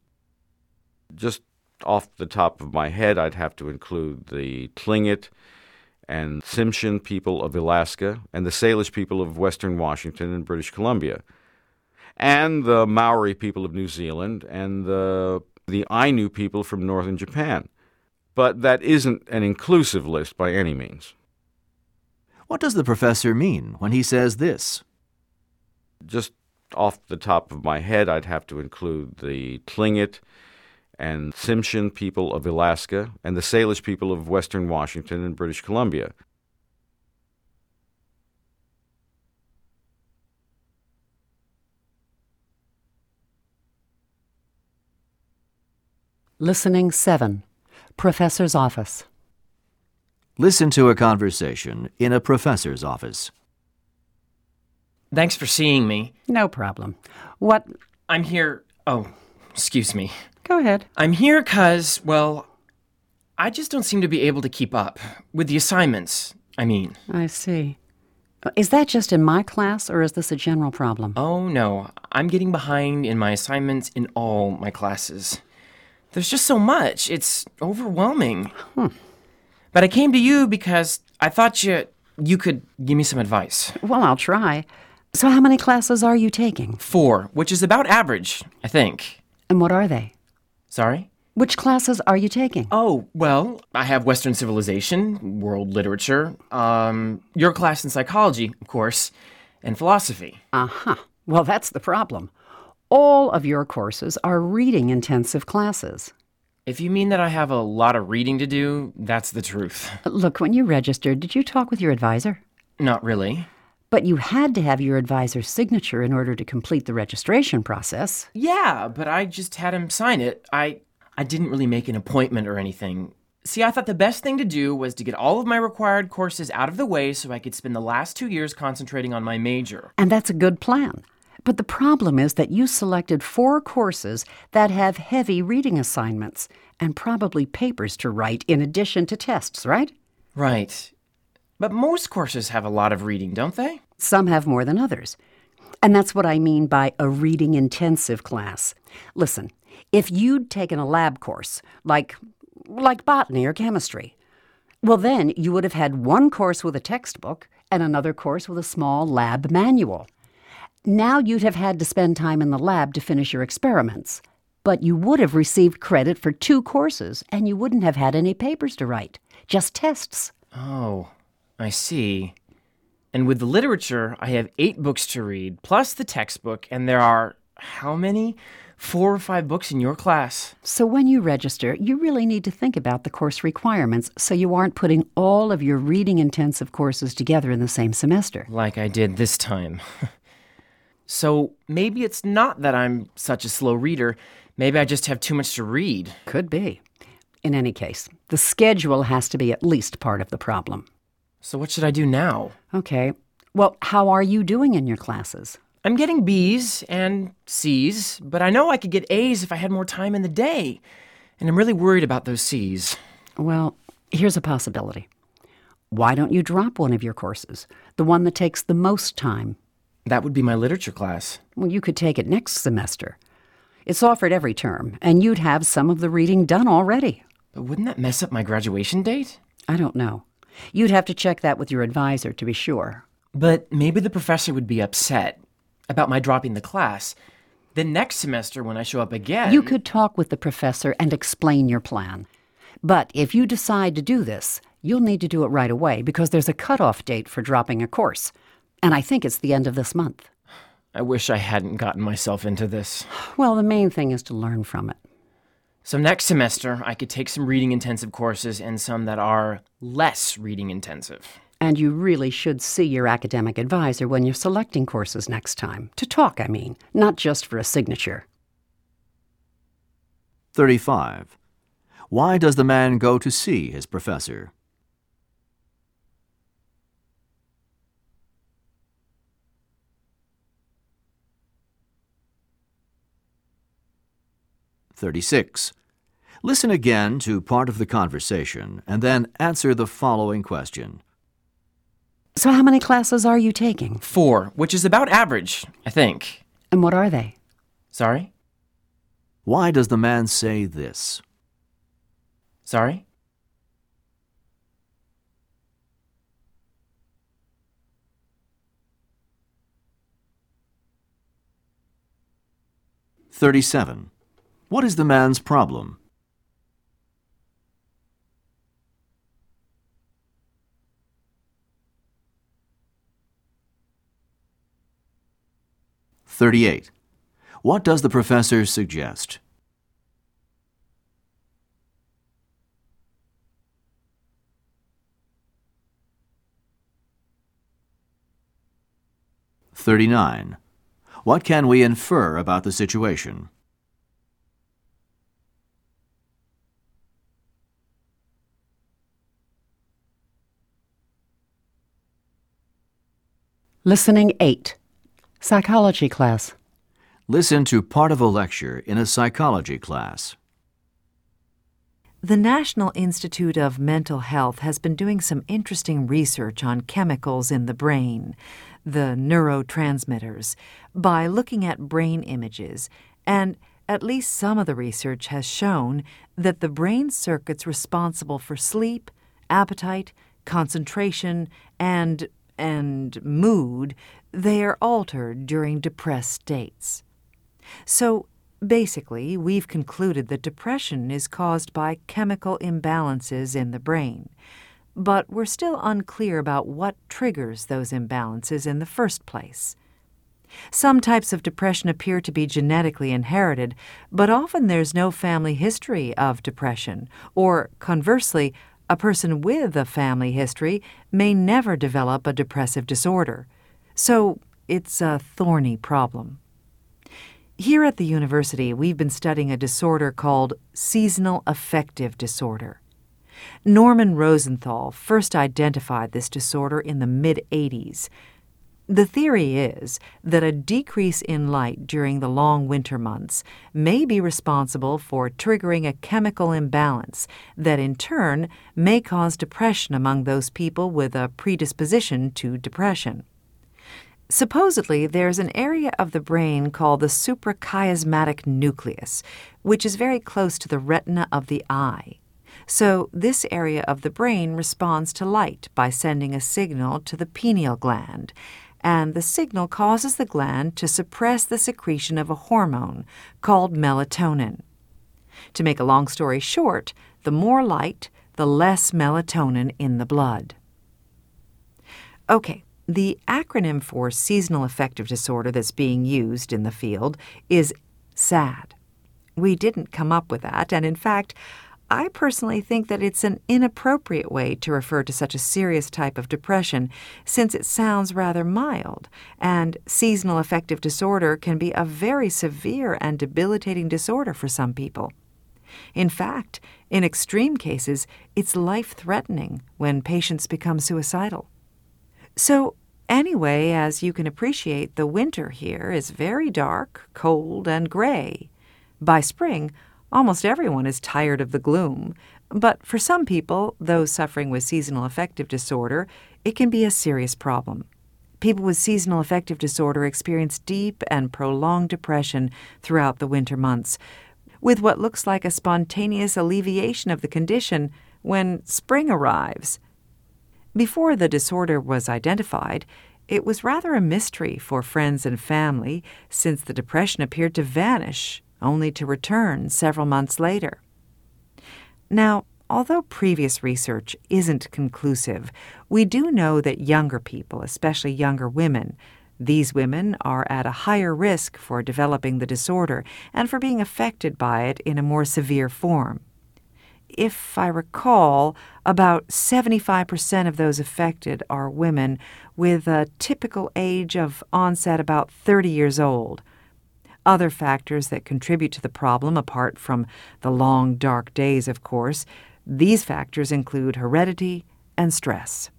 Just off the top of my head, I'd have to include the Tlingit and Tsimshian people of Alaska and the Salish people of western Washington and British Columbia, and the Maori people of New Zealand and the, the Ainu people from northern Japan. But that isn't an inclusive list by any means. What does the professor mean when he says this? Just off the top of my head, I'd have to include the Tlingit and Tsimshian people of Alaska and the Salish people of western Washington and British Columbia. Listening 7. Professor's Office. Listen to a conversation in a professor's office. Thanks for seeing me. No problem. What? I'm here. Oh, excuse me. Go ahead. I'm here because, well, I just don't seem to be able to keep up with the assignments. I mean, I see. Uh, is that just in my class, or is this a general problem? oh no, I'm getting behind in my assignments in all my classes. There's just so much. It's overwhelming. But I came to you because I thought you you could give me some advice. Well, I'll try. So, how many classes are you taking? Four, which is about average, I think. And what are they? Sorry? Which classes are you taking? Oh, well, I have Western civilization, world literature, um, your class in psychology, of course, and philosophy. Uh huh. Well, that's the problem. All of your courses are reading intensive classes. If you mean that I have a lot of reading to do, that's the truth. Look, when you registered, did you talk with your advisor? Not really. But you had to have your advisor's signature in order to complete the registration process. Yeah, but I just had him sign it. I I didn't really make an appointment or anything. See, I thought the best thing to do was to get all of my required courses out of the way so I could spend the last 2 years concentrating on my major. And that's a good plan. But the problem is that you selected four courses that have heavy reading assignments and probably papers to write in addition to tests, right? Right. But most courses have a lot of reading, don't they? Some have more than others. And that's what I mean by a reading intensive class. Listen, if you'd taken a lab course, like like botany or chemistry, well then you would have had one course with a textbook and another course with a small lab manual. Now you'd have had to spend time in the lab to finish your experiments, but you would have received credit for two courses and you wouldn't have had any papers to write, just tests. Oh, I see. And with the literature, I have eight books to read, plus the textbook, and there are how many? Four or five books in your class. So when you register, you really need to think about the course requirements so you aren't putting all of your reading intensive courses together in the same semester. Like I did this time. so maybe it's not that I'm such a slow reader. Maybe I just have too much to read. Could be. In any case, the schedule has to be at least part of the problem. So what should I do now? Okay. Well, how are you doing in your classes? I'm getting B's and C's, but I know I could get A's if I had more time in the day. And I'm really worried about those C's. Well, here's a possibility. Why don't you drop one of your courses, the one that takes the most time? That would be my literature class. Well, you could take it next semester. It's offered every term, and you'd have some of the reading done already. But wouldn't that mess up my graduation date? I don't know. You'd have to check that with your advisor to be sure. But maybe the professor would be upset about my dropping the class. The next semester, when I show up again. You could talk with the professor and explain your plan. But if you decide to do this, you'll need to do it right away because there's a cutoff date for dropping a course. And I think it's the end of this month. I wish I hadn't gotten myself into this. Well, the main thing is to learn from it. So next semester, I could take some reading intensive courses and some that are less reading intensive. And you really should see your academic advisor when you're selecting courses next time. To talk, I mean, not just for a signature. 35. Why does the man go to see his professor? Thirty-six. Listen again to part of the conversation and then answer the following question. So, how many classes are you taking? Four, which is about average, I think. And what are they? Sorry? Why does the man say this? Sorry? Thirty-seven. What is the man's problem? 38. What does the professor suggest? Thirty-nine. What can we infer about the situation? Listening 8. Psychology class. Listen to part of a lecture in a psychology class. The National Institute of Mental Health has been doing some interesting research on chemicals in the brain, the neurotransmitters, by looking at brain images, and at least some of the research has shown that the brain circuits responsible for sleep, appetite, concentration, and and mood, they are altered during depressed states. So, basically, we've concluded that depression is caused by chemical imbalances in the brain, but we're still unclear about what triggers those imbalances in the first place. Some types of depression appear to be genetically inherited, but often there's no family history of depression, or conversely, a person with a family history may never develop a depressive disorder, so it's a thorny problem. Here at the university, we've been studying a disorder called seasonal affective disorder. Norman Rosenthal first identified this disorder in the mid 80s the theory is that a decrease in light during the long winter months may be responsible for triggering a chemical imbalance that in turn may cause depression among those people with a predisposition to depression. Supposedly, there's an area of the brain called the suprachiasmatic nucleus, which is very close to the retina of the eye. So, this area of the brain responds to light by sending a signal to the pineal gland, and the signal causes the gland to suppress the secretion of a hormone called melatonin. To make a long story short, the more light, the less melatonin in the blood. Okay, the acronym for seasonal affective disorder that's being used in the field is SAD. We didn't come up with that, and in fact, I personally think that it's an inappropriate way to refer to such a serious type of depression since it sounds rather mild, and seasonal affective disorder can be a very severe and debilitating disorder for some people. In fact, in extreme cases, it's life threatening when patients become suicidal. So, anyway, as you can appreciate, the winter here is very dark, cold, and gray. By spring, almost everyone is tired of the gloom, but for some people, those suffering with seasonal affective disorder, it can be a serious problem. People with seasonal affective disorder experience deep and prolonged depression throughout the winter months, with what looks like a spontaneous alleviation of the condition when spring arrives. Before the disorder was identified, it was rather a mystery for friends and family since the depression appeared to vanish, only to return several months later. Now, although previous research isn't conclusive, we do know that younger people, especially younger women, these women are at a higher risk for developing the disorder and for being affected by it in a more severe form if I recall, about 75% of those affected are women with a typical age of onset about 30 years old. Other factors that contribute to the problem, apart from the long, dark days, of course, these factors include heredity and stress.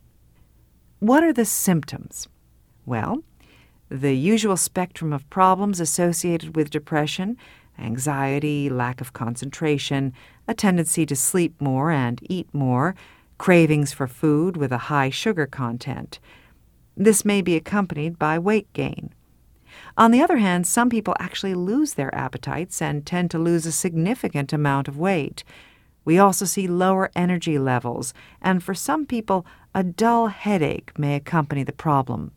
What are the symptoms? Well, the usual spectrum of problems associated with depression anxiety, lack of concentration, a tendency to sleep more and eat more, cravings for food with a high sugar content. This may be accompanied by weight gain. On the other hand, some people actually lose their appetites and tend to lose a significant amount of weight. We also see lower energy levels, and for some people, a dull headache may accompany the problem.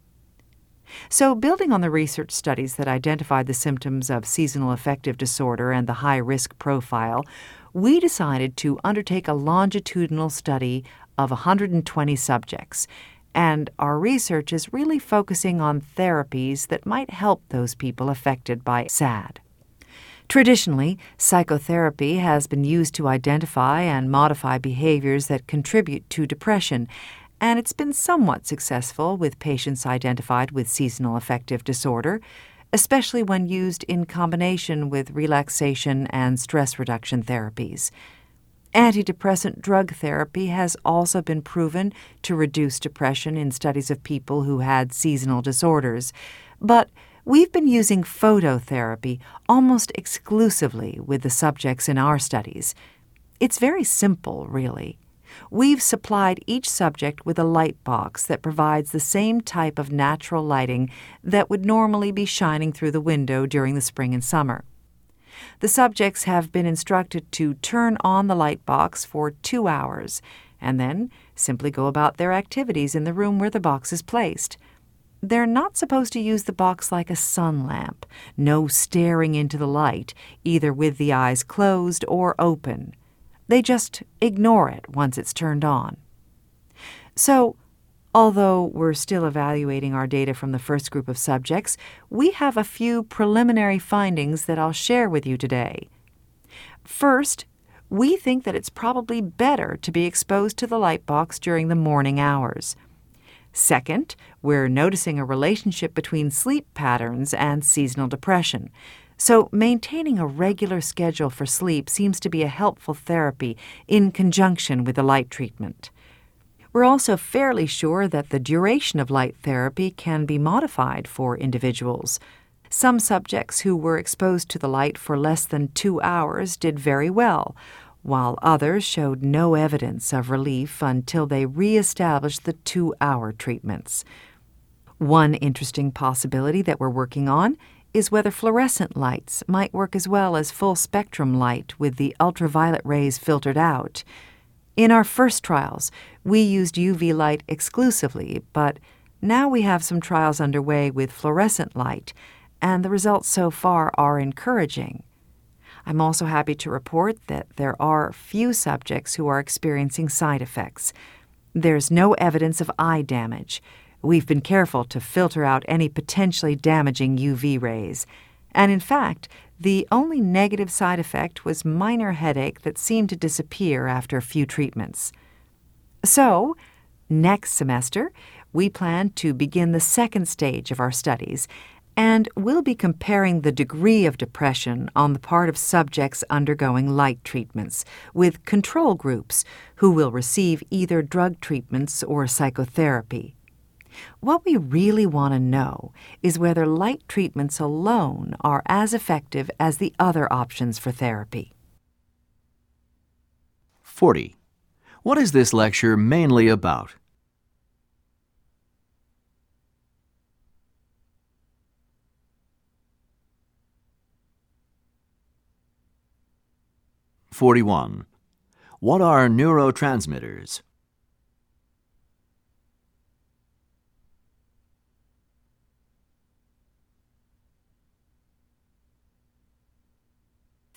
So, building on the research studies that identified the symptoms of seasonal affective disorder and the high risk profile, we decided to undertake a longitudinal study of 120 subjects. And our research is really focusing on therapies that might help those people affected by SAD. Traditionally, psychotherapy has been used to identify and modify behaviors that contribute to depression, and it's been somewhat successful with patients identified with seasonal affective disorder, especially when used in combination with relaxation and stress reduction therapies. Antidepressant drug therapy has also been proven to reduce depression in studies of people who had seasonal disorders, but we've been using phototherapy almost exclusively with the subjects in our studies. It's very simple, really. We've supplied each subject with a light box that provides the same type of natural lighting that would normally be shining through the window during the spring and summer. The subjects have been instructed to turn on the light box for two hours and then simply go about their activities in the room where the box is placed. They're not supposed to use the box like a sun lamp, no staring into the light, either with the eyes closed or open. They just ignore it once it's turned on. So, although we're still evaluating our data from the first group of subjects, we have a few preliminary findings that I'll share with you today. First, we think that it's probably better to be exposed to the light box during the morning hours. Second, we're noticing a relationship between sleep patterns and seasonal depression. So, maintaining a regular schedule for sleep seems to be a helpful therapy in conjunction with the light treatment. We're also fairly sure that the duration of light therapy can be modified for individuals. Some subjects who were exposed to the light for less than two hours did very well, while others showed no evidence of relief until they re established the two hour treatments. One interesting possibility that we're working on is whether fluorescent lights might work as well as full spectrum light with the ultraviolet rays filtered out. In our first trials, we used UV light exclusively, but now we have some trials underway with fluorescent light, and the results so far are encouraging. I'm also happy to report that there are few subjects who are experiencing side effects. There's no evidence of eye damage. We've been careful to filter out any potentially damaging UV rays. And in fact, the only negative side effect was minor headache that seemed to disappear after a few treatments. So, next semester, we plan to begin the second stage of our studies, and we'll be comparing the degree of depression on the part of subjects undergoing light treatments with control groups who will receive either drug treatments or psychotherapy. What we really want to know is whether light treatments alone are as effective as the other options for therapy. 40. What is this lecture mainly about? Forty-one. What are neurotransmitters?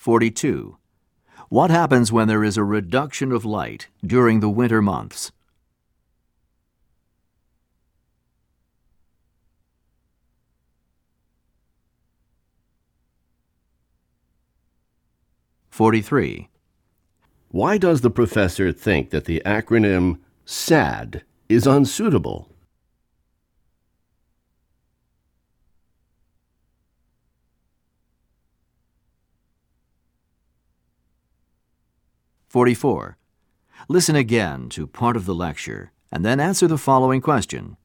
42. What happens when there is a reduction of light during the winter months? Forty-three. Why does the professor think that the acronym SAD is unsuitable? 44. Listen again to part of the lecture and then answer the following question.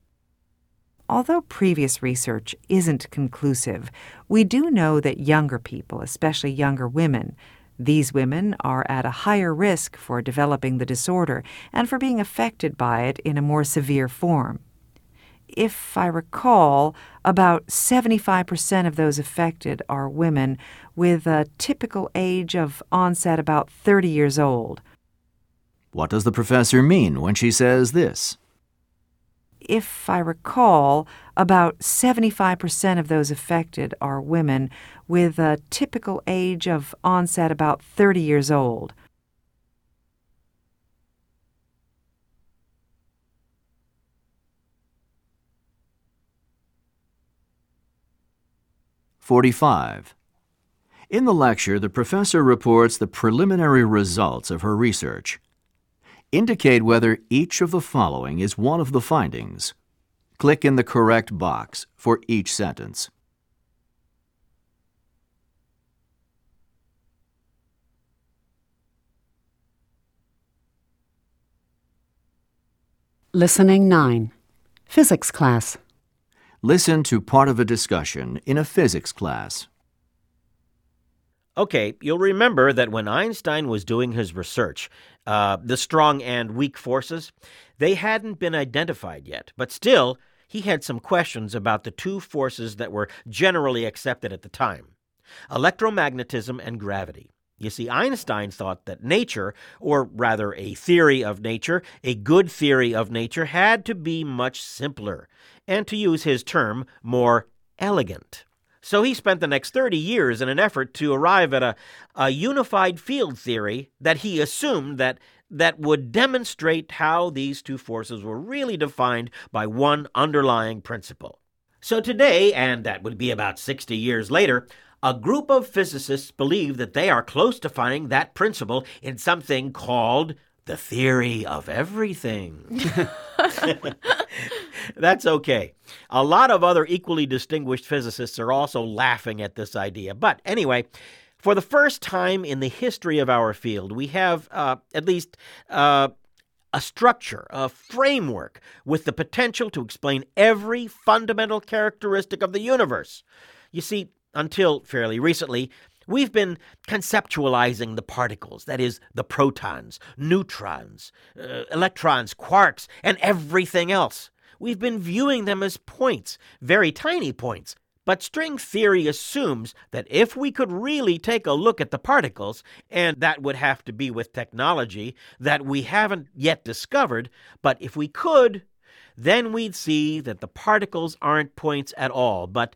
Although previous research isn't conclusive, we do know that younger people, especially younger women, these women are at a higher risk for developing the disorder and for being affected by it in a more severe form if I recall, about 75% of those affected are women with a typical age of onset about 30 years old. What does the professor mean when she says this? If I recall, about 75% of those affected are women with a typical age of onset about 30 years old. 45. In the lecture, the professor reports the preliminary results of her research. Indicate whether each of the following is one of the findings. Click in the correct box for each sentence. Listening 9. Physics class. Listen to part of a discussion in a physics class. Okay, you'll remember that when Einstein was doing his research, uh, the strong and weak forces, they hadn't been identified yet, but still, he had some questions about the two forces that were generally accepted at the time electromagnetism and gravity. You see, Einstein thought that nature, or rather a theory of nature, a good theory of nature, had to be much simpler, and to use his term, more elegant. So he spent the next 30 years in an effort to arrive at a, a unified field theory that he assumed that that would demonstrate how these two forces were really defined by one underlying principle. So today, and that would be about 60 years later, a group of physicists believe that they are close to finding that principle in something called the theory of everything. That's okay. A lot of other equally distinguished physicists are also laughing at this idea. But anyway, for the first time in the history of our field, we have uh, at least uh, a structure, a framework with the potential to explain every fundamental characteristic of the universe. You see, until fairly recently, we've been conceptualizing the particles, that is, the protons, neutrons, uh, electrons, quarks, and everything else. we've been viewing them as points, very tiny points. But string theory assumes that if we could really take a look at the particles, and that would have to be with technology that we haven't yet discovered, but if we could, then we'd see that the particles aren't points at all, but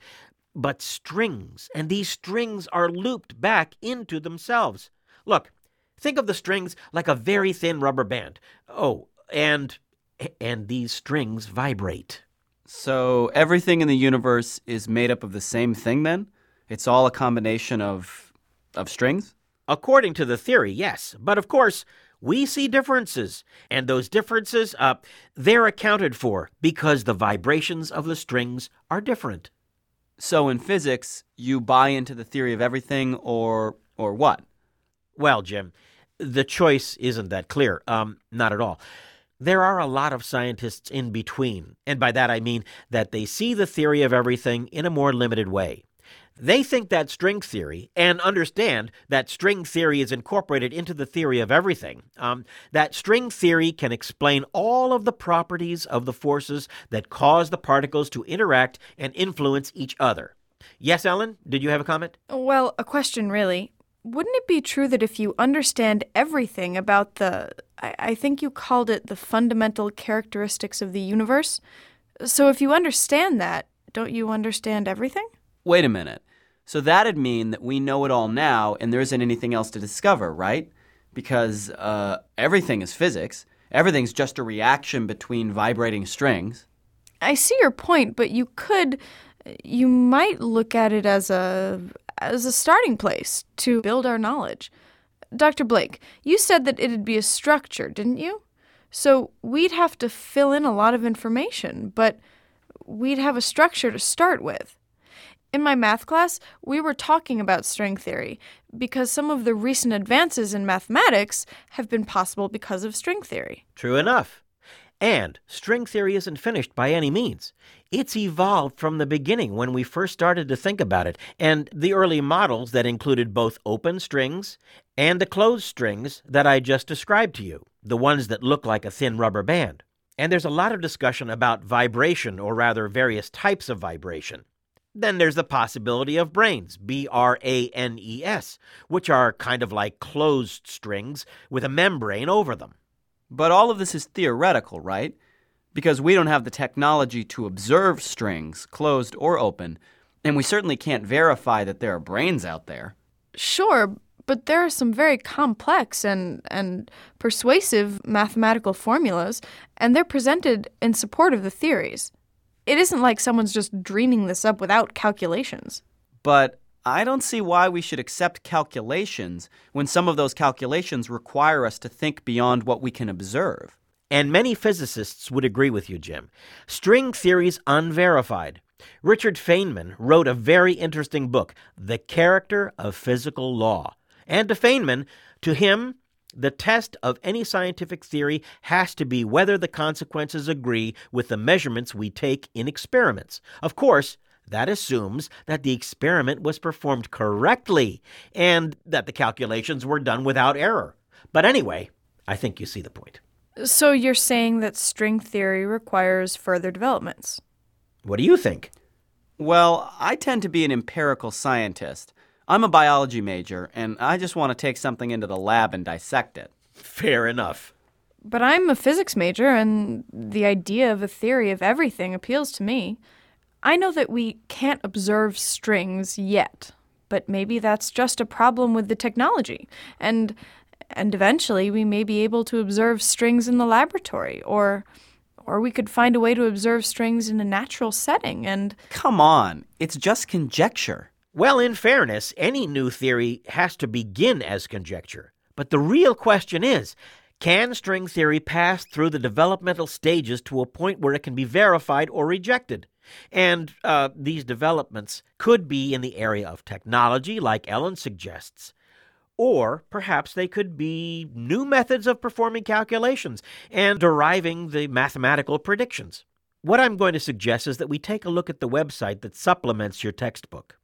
but strings, and these strings are looped back into themselves. Look, think of the strings like a very thin rubber band. Oh, and and these strings vibrate. So everything in the universe is made up of the same thing then? It's all a combination of of strings? According to the theory, yes. But of course, we see differences, and those differences, uh, they're accounted for because the vibrations of the strings are different. So in physics, you buy into the theory of everything or or what? Well, Jim, the choice isn't that clear. Um, not at all. There are a lot of scientists in between, and by that I mean that they see the theory of everything in a more limited way. They think that string theory, and understand that string theory is incorporated into the theory of everything, um, that string theory can explain all of the properties of the forces that cause the particles to interact and influence each other. Yes, Ellen, did you have a comment? Well, a question, really. Wouldn't it be true that if you understand everything about the, I, I think you called it the fundamental characteristics of the universe? So if you understand that, don't you understand everything? Wait a minute. So that'd mean that we know it all now and there isn't anything else to discover, right? Because uh, everything is physics. Everything's just a reaction between vibrating strings. I see your point, but you could you might look at it as a as a starting place to build our knowledge. Dr. Blake, you said that it'd be a structure, didn't you? So we'd have to fill in a lot of information, but we'd have a structure to start with. In my math class, we were talking about string theory because some of the recent advances in mathematics have been possible because of string theory. True enough. And string theory isn't finished by any means. It's evolved from the beginning when we first started to think about it, and the early models that included both open strings and the closed strings that I just described to you, the ones that look like a thin rubber band. And there's a lot of discussion about vibration, or rather, various types of vibration. Then there's the possibility of branes, B R A N E S, which are kind of like closed strings with a membrane over them. But all of this is theoretical, right? Because we don't have the technology to observe strings, closed or open, and we certainly can't verify that there are branes out there. Sure, but there are some very complex and, and persuasive mathematical formulas, and they're presented in support of the theories. It isn't like someone's just dreaming this up without calculations. But I don't see why we should accept calculations when some of those calculations require us to think beyond what we can observe. And many physicists would agree with you, Jim. String theories unverified. Richard Feynman wrote a very interesting book, The Character of Physical Law. And to Feynman, to him, the test of any scientific theory has to be whether the consequences agree with the measurements we take in experiments. Of course, that assumes that the experiment was performed correctly and that the calculations were done without error. But anyway, I think you see the point. So you're saying that string theory requires further developments? What do you think? Well, I tend to be an empirical scientist. I'm a biology major, and I just want to take something into the lab and dissect it. Fair enough. But I'm a physics major, and the idea of a theory of everything appeals to me. I know that we can't observe strings yet, but maybe that's just a problem with the technology. And and eventually we may be able to observe strings in the laboratory or or we could find a way to observe strings in a natural setting and Come on, it's just conjecture. Well, in fairness, any new theory has to begin as conjecture. But the real question is can string theory pass through the developmental stages to a point where it can be verified or rejected? And uh, these developments could be in the area of technology, like Ellen suggests, or perhaps they could be new methods of performing calculations and deriving the mathematical predictions. What I'm going to suggest is that we take a look at the website that supplements your textbook.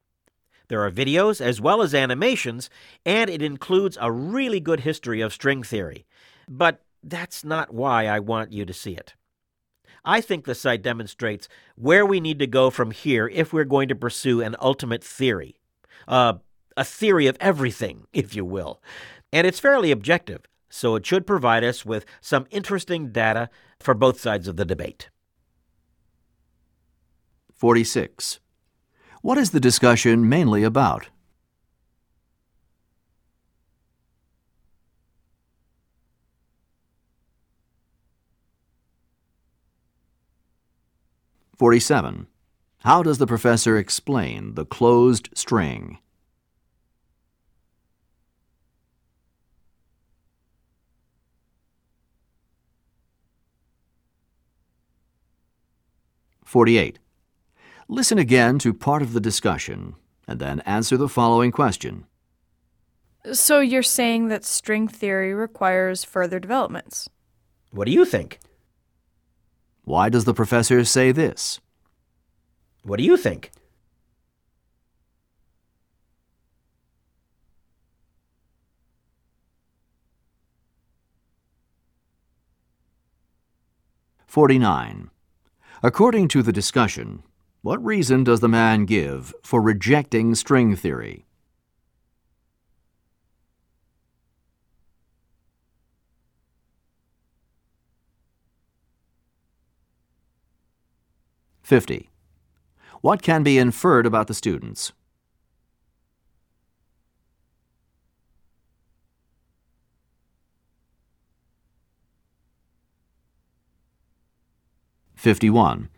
There are videos as well as animations, and it includes a really good history of string theory. But that's not why I want you to see it. I think the site demonstrates where we need to go from here if we're going to pursue an ultimate theory. Uh, a theory of everything, if you will. And it's fairly objective, so it should provide us with some interesting data for both sides of the debate. 46. What is the discussion mainly about? Forty-seven. How does the professor explain the closed string? Forty-eight. Listen again to part of the discussion and then answer the following question. So you're saying that string theory requires further developments? What do you think? Why does the professor say this? What do you think? Forty-nine. According to the discussion, what reason does the man give for rejecting string theory? Fifty. What can be inferred about the students? Fifty-one.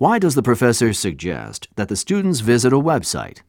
Why does the professor suggest that the students visit a website?